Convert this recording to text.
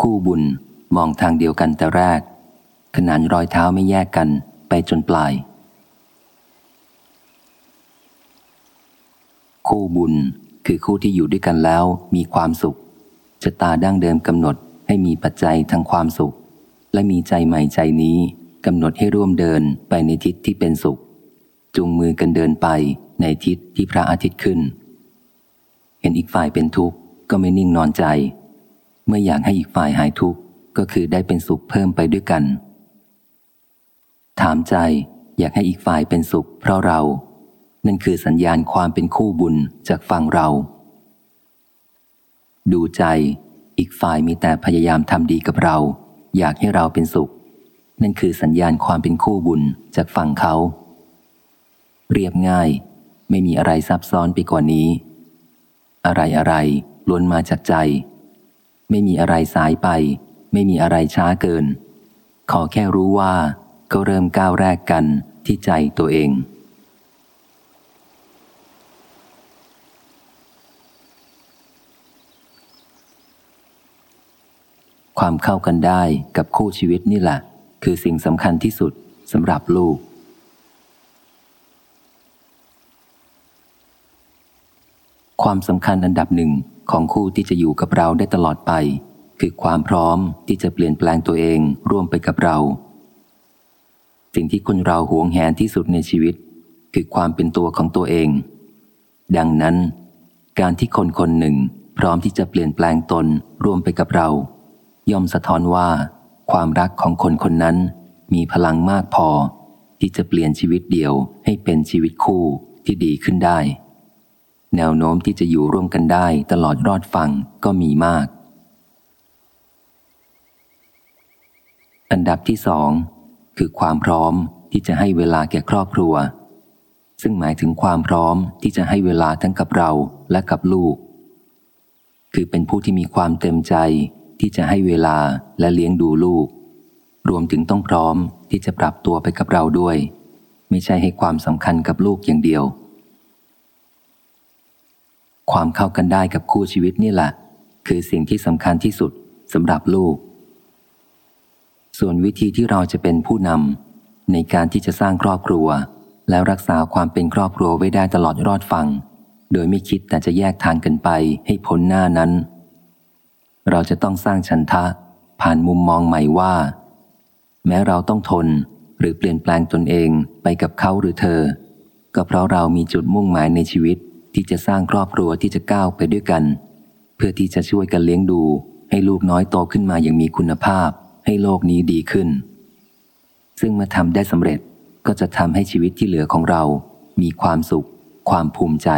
คู่บุญมองทางเดียวกันแต่แรก ขนานรอยเท้าไม่แยกกันไปจนปลาย คู่บุญคือคู่ที่อยู่ด้วยกันแล้วมีความสุขชะตาดั้งเดิมกำหนดให้มีปัจจัยทางความสุข และมีใจใหม่ใจนี้กำหนดให้ร่วมเดินไปในทิศที่เป็นสุข จูงมือกันเดินไปในทิศที่พระอาทิตย์ขึ้น เห็นอีกฝ่ายเป็นทุกข์ก็ไม่นิ่งนอนใจ เมื่ออยากให้อีกฝ่ายหายทุกข์ก็คือได้เป็นสุขเพิ่มไปด้วยกัน ถามใจอยากให้อีกฝ่ายเป็นสุข เพราะเรา นั่นคือสัญญาณความเป็นคู่บุญจากฝั่งเรา ดูใจอีกฝ่ายมีแต่พยายามทำดีกับเรา อยากให้เราเป็นสุข นั่นคือสัญญาณความเป็นคู่บุญจากฝั่งเขา เรียบง่าย ไม่มีอะไรซับซ้อนไปกว่านี้ อะไรอะไรล้วนมาจากใจ ไม่มีอะไรสายไป ไม่มีอะไรช้าเกิน ขอแค่รู้ว่าก็เริ่มก้าวแรกกันที่ใจตัวเอง ความเข้ากันได้กับคู่ชีวิตนี่แหละ คือสิ่งสำคัญที่สุดสำหรับลูกความสำคัญอันดับหนึ่ง ของคู่ที่จะอยู่กับเราได้ตลอดไป คือความพร้อมที่จะเปลี่ยนแปลงตัวเองร่วมไปกับเรา สิ่งที่คนเราหวงแหนที่สุดในชีวิต คือความเป็นตัวของตัวเอง ดังนั้น การที่คนคนหนึ่งพร้อมที่จะเปลี่ยนแปลงตนร่วมไปกับเรา ย่อมสะท้อนว่า ความรักของคนคนนั้นมีพลังมากพอ ที่จะเปลี่ยนชีวิตเดียวให้เป็นชีวิตคู่ที่ดีขึ้นได้ แนวโน้มที่จะอยู่ร่วมกันได้ตลอดรอดฟังก็มีมาก อันดับที่สองคือความพร้อมที่จะให้เวลาแก่ครอบครัว ซึ่งหมายถึงความพร้อมที่จะให้เวลาทั้งกับเราและกับลูก คือเป็นผู้ที่มีความเต็มใจที่จะให้เวลาและเลี้ยงดูลูก รวมถึงต้องพร้อมที่จะปรับตัวไปกับเราด้วย ไม่ใช่ให้ความสำคัญกับลูกอย่างเดียว ความเข้ากันได้กับคู่ชีวิตนี่แหละ คือสิ่งที่สำคัญที่สุดสำหรับลูก ส่วนวิธีที่เราจะเป็นผู้นำในการที่จะสร้างครอบครัว แล้วรักษาความเป็นครอบครัวไว้ได้ตลอดรอดฟัง โดยไม่คิดแต่จะแยกทางกันไปให้พ้นหน้านั้น เราจะต้องสร้างชันทะ ผ่านมุมมองใหม่ว่า แม้เราต้องทนหรือเปลี่ยนแปลงตนเองไปกับเขาหรือเธอ ก็เพราะเรามีจุดมุ่งหมายในชีวิต ที่จะสร้างครอบครัวที่จะก้าวไปด้วยกัน เพื่อที่จะช่วยกันเลี้ยงดู ให้ลูกน้อยโตขึ้นมาอย่างมีคุณภาพ ให้โลกนี้ดีขึ้น ซึ่งเมื่อทำได้สำเร็จก็จะทำให้ชีวิตที่เหลือของเรา มีความสุข ความภูมิใจ